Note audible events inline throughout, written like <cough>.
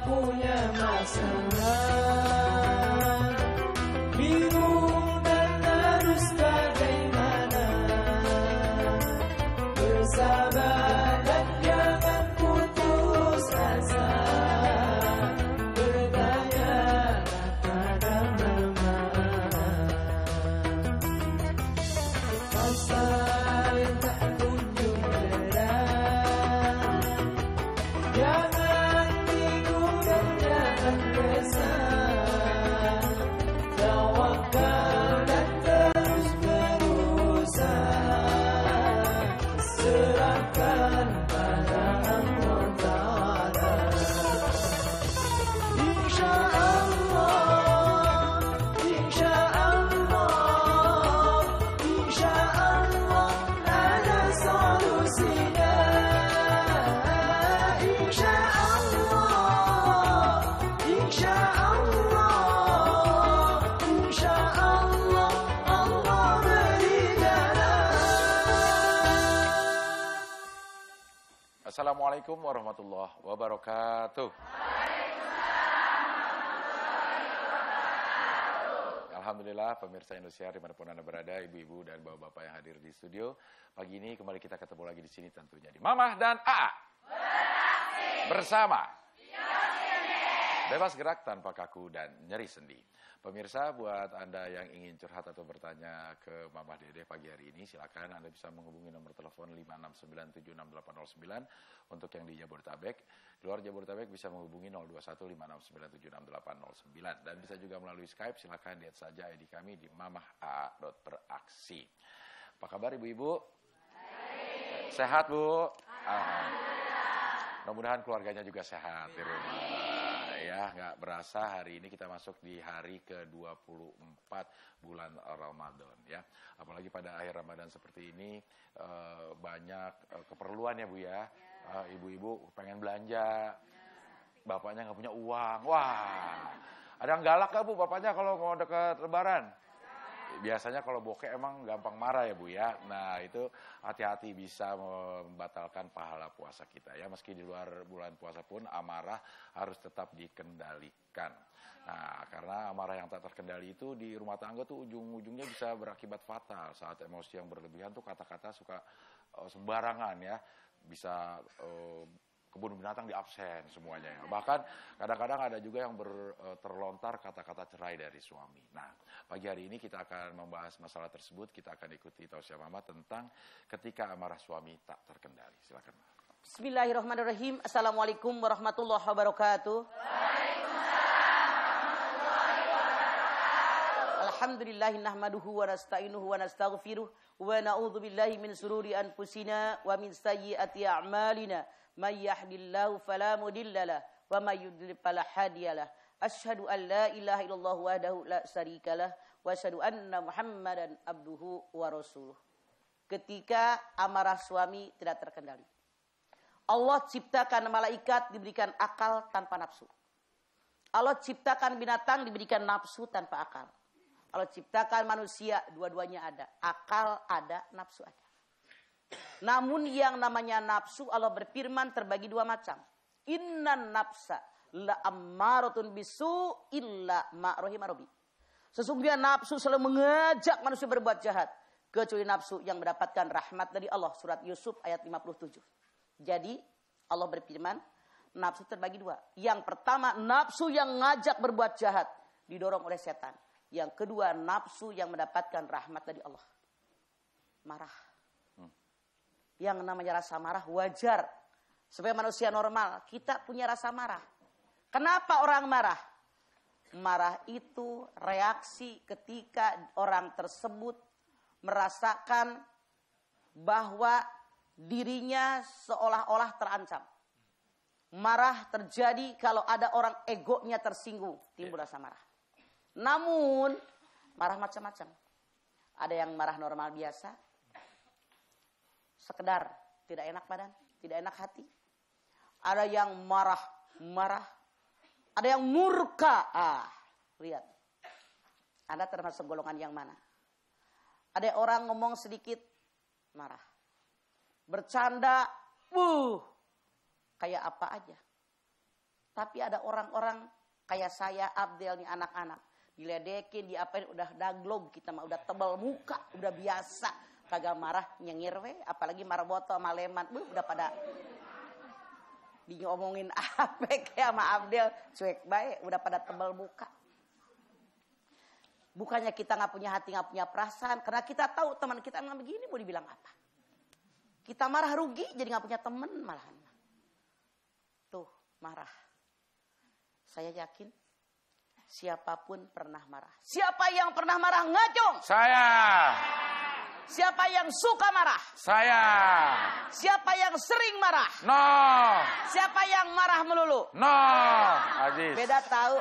punya masalah Assalamualaikum warahmatullahi wabarakatuh. Alhamdulillah pemirsa Indonesia di mana pun anda berada, ibu-ibu dan bapak-bapak yang hadir di studio. Pagi ini kembali kita ketemu lagi di sini tentunya di Mamah dan A. Bersama. Bebas gerak tanpa kaku dan nyeri sendi. Pemirsa, buat Anda yang ingin curhat atau bertanya ke Mamah Dede pagi hari ini, silakan Anda bisa menghubungi nomor telepon 569766809 untuk yang di Jabodetabek. Di luar Jabodetabek bisa menghubungi 021569766809 dan bisa juga melalui Skype, silakan lihat saja ID kami di mamah.aa.beraksi. Apa kabar Ibu-ibu? Sehat, Bu? Alhamdulillah. Mudah-mudahan keluarganya juga sehat di rumah ya nggak berasa hari ini kita masuk di hari ke-24 bulan Ramadan ya. Apalagi pada akhir Ramadan seperti ini eh, banyak eh, keperluan ya Bu ya. Eh, ibu-ibu pengen belanja bapaknya nggak punya uang. Wah ada yang galak gak Bu bapaknya kalau mau dekat lebaran biasanya kalau bokeh emang gampang marah ya Bu ya. Nah, itu hati-hati bisa membatalkan pahala puasa kita ya. Meski di luar bulan puasa pun amarah harus tetap dikendalikan. Nah, karena amarah yang tak terkendali itu di rumah tangga tuh ujung-ujungnya bisa berakibat fatal. Saat emosi yang berlebihan tuh kata-kata suka eh, sembarangan ya. Bisa eh, kebun binatang di absen semuanya ya. Bahkan kadang-kadang ada juga yang ber, eh, terlontar kata-kata cerai dari suami. Nah, pagi hari ini kita akan membahas masalah tersebut. Kita akan ikuti tausiah mama tentang ketika amarah suami tak terkendali. Silakan. Bismillahirrahmanirrahim. Assalamualaikum warahmatullahi wabarakatuh. Alhamdulillahi nahmaduhu wa nasta'inuhu wa nastaghfiruh wa na'udzu billahi min sururi anfusina wa min sayyiati a'malina. May yahdihillahu fala mudhillalah wa may yudlil fala hadiyalah asyhadu an la ilaha illallah wahdahu la syarikalah wa asyhadu anna muhammadan abduhu wa rasuluh. Ketika amarah suami tidak terkendali. Allah ciptakan malaikat diberikan akal tanpa nafsu. Allah ciptakan binatang diberikan nafsu tanpa akal Allah ciptakan manusia, dua-duanya ada. Akal ada, nafsu ada. Namun yang namanya nafsu Allah berfirman terbagi dua macam. Inna nafsa la ammaratun bisu illa ma robi. Sesungguhnya nafsu selalu mengajak manusia berbuat jahat. Kecuali nafsu yang mendapatkan rahmat dari Allah. Surat Yusuf ayat 57. Jadi Allah berfirman, nafsu terbagi dua. Yang pertama, nafsu yang ngajak berbuat jahat. Didorong oleh setan. Yang kedua, nafsu yang mendapatkan rahmat dari Allah. Marah. Yang namanya rasa marah wajar. Sebagai manusia normal, kita punya rasa marah. Kenapa orang marah? Marah itu reaksi ketika orang tersebut merasakan bahwa dirinya seolah-olah terancam. Marah terjadi kalau ada orang egonya tersinggung, timbul rasa marah. Namun marah macam-macam. Ada yang marah normal biasa, sekedar tidak enak badan, tidak enak hati. Ada yang marah, marah. Ada yang murka. Ah, lihat. Anda termasuk golongan yang mana? Ada orang ngomong sedikit marah. Bercanda, uh, kayak apa aja. Tapi ada orang-orang kayak saya, Abdel nih anak-anak. Diledekin, diapain, udah daglog. Kita mah udah tebal muka, udah biasa. Kagak marah, nyengir we. Apalagi marah botol sama leman. Buh, udah pada diomongin <laughs> apa kayak sama Abdel. Cuek baik, udah pada tebal muka. Bukannya kita nggak punya hati, nggak punya perasaan. Karena kita tahu teman kita nggak begini, mau dibilang apa. Kita marah rugi, jadi nggak punya teman malahan. Tuh, marah. Saya yakin siapa pun pernah marah. Siapa yang pernah marah ngacung? Saya. Siapa yang suka marah? Saya. Siapa yang sering marah? No. Siapa yang marah melulu? No. Aziz. Beda tahu.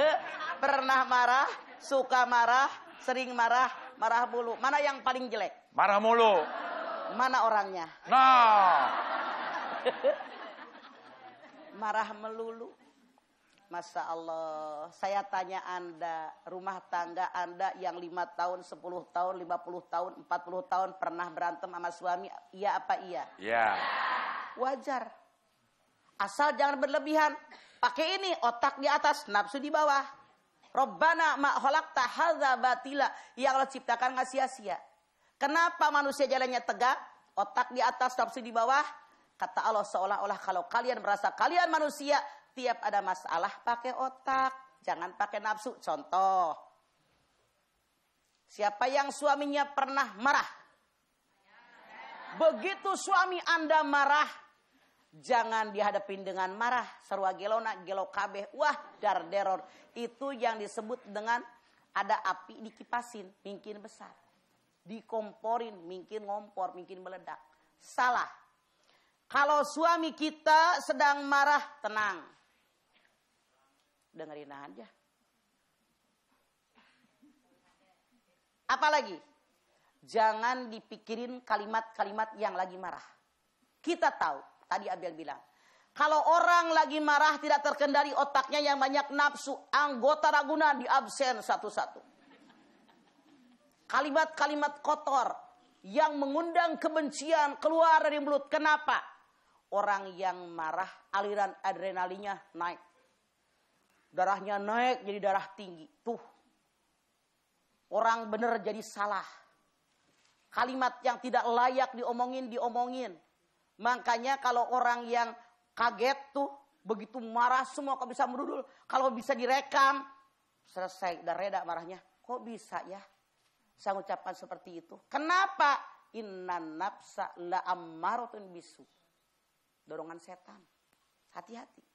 <laughs> pernah marah, suka marah, sering marah, marah mulu. Mana yang paling jelek? Marah mulu. Mana orangnya? No. <laughs> Marah melulu. Masya Allah, saya tanya Anda, rumah tangga Anda yang 5 tahun, 10 tahun, 50 tahun, 40 tahun pernah berantem sama suami, iya apa iya? Ya. Wajar. Asal jangan berlebihan. Pakai ini, otak di atas, nafsu di bawah. Robbana ma khalaqta hadza batila. Yang Allah ciptakan nggak sia-sia. Kenapa manusia jalannya tegak? Otak di atas, nafsu di bawah. Kata Allah seolah-olah kalau kalian merasa kalian manusia, tiap ada masalah pakai otak, jangan pakai nafsu. Contoh, siapa yang suaminya pernah marah? Begitu suami Anda marah, jangan dihadapin dengan marah. Sarwa gelona, gelo kabeh, wah dar deror. Itu yang disebut dengan ada api dikipasin, mungkin besar. Dikomporin, mungkin ngompor, mungkin meledak. Salah. Kalau suami kita sedang marah, tenang dengerin aja. Apalagi, jangan dipikirin kalimat-kalimat yang lagi marah. Kita tahu, tadi Abel bilang, kalau orang lagi marah tidak terkendali otaknya yang banyak nafsu, anggota raguna di absen satu-satu. Kalimat-kalimat kotor yang mengundang kebencian keluar dari mulut. Kenapa? Orang yang marah aliran adrenalinnya naik darahnya naik jadi darah tinggi. Tuh. Orang bener jadi salah. Kalimat yang tidak layak diomongin, diomongin. Makanya kalau orang yang kaget tuh, begitu marah semua kok bisa merudul. Kalau bisa direkam, selesai, udah reda marahnya. Kok bisa ya? Saya ucapkan seperti itu. Kenapa? Inna nafsa la ammarotun bisu. Dorongan setan. Hati-hati.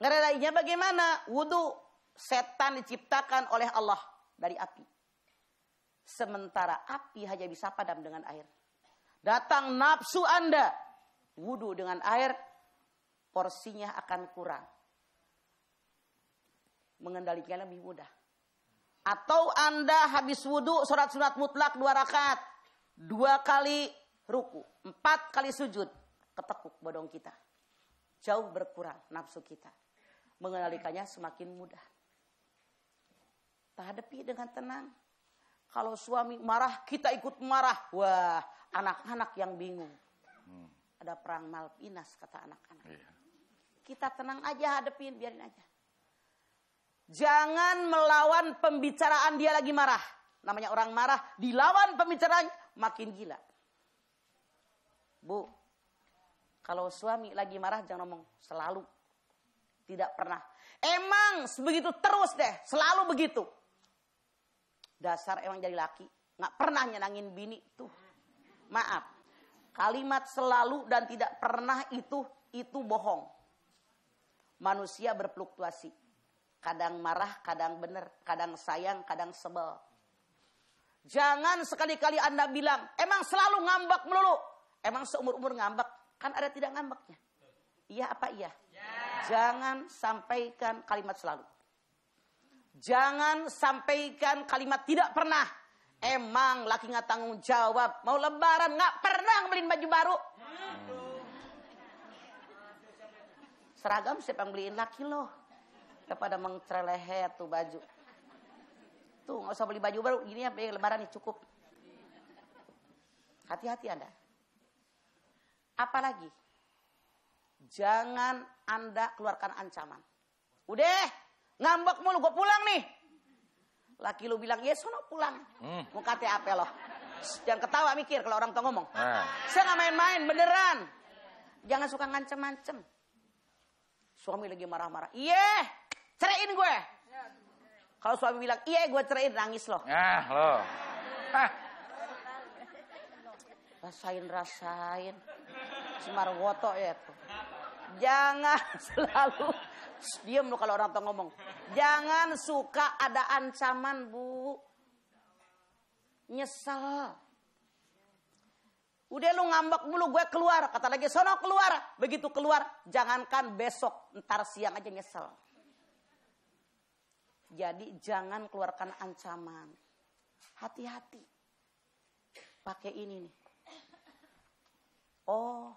Ngeredainya bagaimana? Wudhu. Setan diciptakan oleh Allah dari api. Sementara api hanya bisa padam dengan air. Datang nafsu Anda. Wudhu dengan air. Porsinya akan kurang. Mengendalikan lebih mudah. Atau Anda habis wudhu sholat sunat mutlak dua rakaat. Dua kali ruku. Empat kali sujud. Ketekuk bodong kita. Jauh berkurang nafsu kita mengendalikannya semakin mudah. Hadapi dengan tenang. Kalau suami marah, kita ikut marah. Wah, anak-anak yang bingung. Hmm. Ada perang Malpinas, kata anak-anak. Iya. Kita tenang aja hadepin, biarin aja. Jangan melawan pembicaraan dia lagi marah. Namanya orang marah, dilawan pembicaraan makin gila. Bu, kalau suami lagi marah jangan ngomong selalu tidak pernah. Emang begitu terus deh, selalu begitu. Dasar emang jadi laki, nggak pernah nyenangin bini tuh. Maaf, kalimat selalu dan tidak pernah itu itu bohong. Manusia berfluktuasi. Kadang marah, kadang benar, kadang sayang, kadang sebel. Jangan sekali-kali Anda bilang, emang selalu ngambek melulu. Emang seumur-umur ngambek? Kan ada tidak ngambeknya. Iya apa iya? Jangan sampaikan kalimat selalu. Jangan sampaikan kalimat tidak pernah. Emang laki nggak tanggung jawab. Mau lebaran nggak pernah ngebeliin baju baru. Seragam siapa yang beliin laki loh. Kepada mengcerelehet tuh baju. Tuh nggak usah beli baju baru. Gini ya lebaran nih cukup. Hati-hati Anda. Apalagi? Jangan Anda keluarkan ancaman. Udah, ngambek mulu, gue pulang nih. Laki lu bilang, ya sono pulang. Hmm. Mau kata apa lo? Jangan ketawa mikir kalau orang tuh ngomong. Nah. Saya nggak main-main, beneran. Jangan suka ngancem-ngancem. Suami lagi marah-marah. Iya, ceraiin gue. Kalau suami bilang, iya gue ceraiin, nangis loh. Nah, lo. Hah. Rasain, rasain. Semarwoto ya tuh. Jangan <laughs> selalu Diem lu kalau orang tua ngomong. Jangan suka ada ancaman, Bu. Nyesel. Udah lu ngambek mulu gue keluar. Kata lagi sono keluar. Begitu keluar. Jangankan besok. Ntar siang aja nyesel. Jadi jangan keluarkan ancaman. Hati-hati. Pakai ini nih. Oh,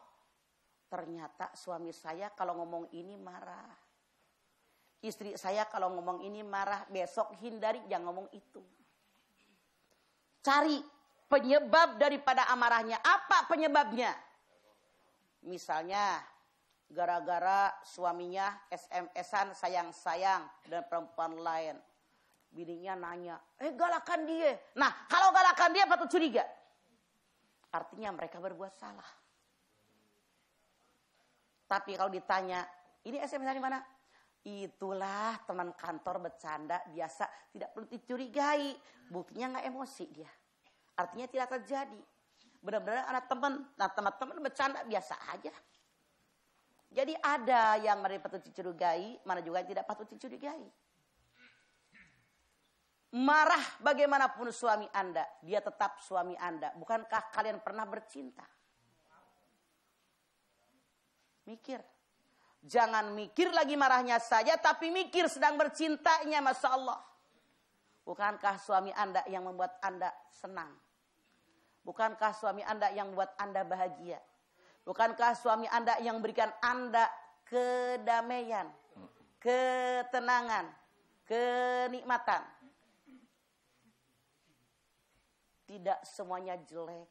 ternyata suami saya kalau ngomong ini marah. Istri saya kalau ngomong ini marah. Besok hindari jangan ngomong itu. Cari penyebab daripada amarahnya. Apa penyebabnya? Misalnya gara-gara suaminya SMS-an sayang-sayang dan perempuan lain. Bininya nanya, eh galakan dia. Nah kalau galakan dia patut curiga. Artinya mereka berbuat salah. Tapi kalau ditanya, ini SMS dari mana? Itulah teman kantor bercanda biasa, tidak perlu dicurigai. Buktinya nggak emosi dia. Artinya tidak terjadi. Benar-benar anak teman, nah teman-teman bercanda biasa aja. Jadi ada yang mana patut dicurigai, mana juga yang tidak patut dicurigai. Marah bagaimanapun suami Anda, dia tetap suami Anda. Bukankah kalian pernah bercinta? Mikir. Jangan mikir lagi marahnya saja, tapi mikir sedang bercintanya, Masya Allah. Bukankah suami Anda yang membuat Anda senang? Bukankah suami Anda yang membuat Anda bahagia? Bukankah suami Anda yang memberikan Anda kedamaian, ketenangan, kenikmatan? Tidak semuanya jelek.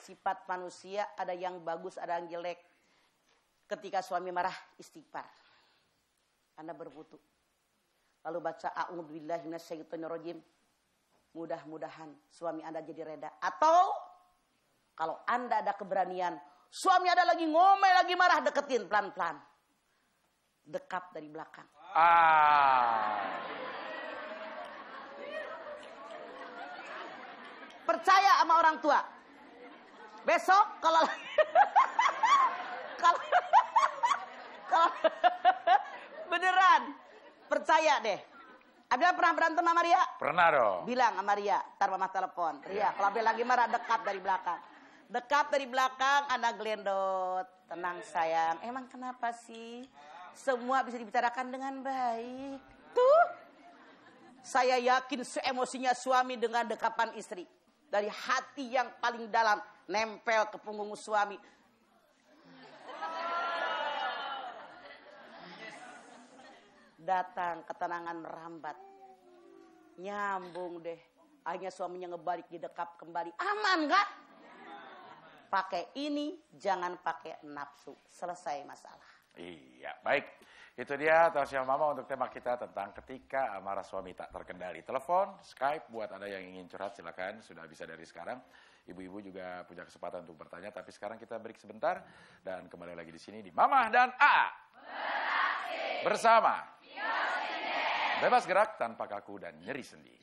Sifat manusia ada yang bagus, ada yang jelek. Ketika suami marah, istighfar. Anda berbutuh. Lalu baca a'udzubillahi minasyaitonirrajim. Mudah-mudahan suami Anda jadi reda. Atau kalau Anda ada keberanian, suami Anda lagi ngomel, lagi marah, deketin pelan-pelan. Dekap dari belakang. Ah. Percaya sama orang tua. Besok kalau <laughs> kalau <laughs> beneran percaya deh. Abila pernah berantem sama Ria? Pernah dong. Bilang sama Ria, ntar mama telepon. Ria, kalau Abila lagi marah dekat dari belakang. Dekat dari belakang, anak gelendot. Tenang sayang, emang kenapa sih? Semua bisa dibicarakan dengan baik. Tuh, saya yakin seemosinya suami dengan dekapan istri. Dari hati yang paling dalam, nempel ke punggung suami. Datang ketenangan merambat. Nyambung deh. Akhirnya suaminya ngebalik didekap kembali. Aman kan? Pakai ini, jangan pakai nafsu. Selesai masalah. Iya, baik. Itu dia tausiah mama untuk tema kita tentang ketika amarah suami tak terkendali. Telepon, Skype buat Anda yang ingin curhat silakan sudah bisa dari sekarang. Ibu-ibu juga punya kesempatan untuk bertanya tapi sekarang kita break sebentar dan kembali lagi di sini di Mama dan A. Bersama. Bebas gerak tanpa kaku dan nyeri sendi.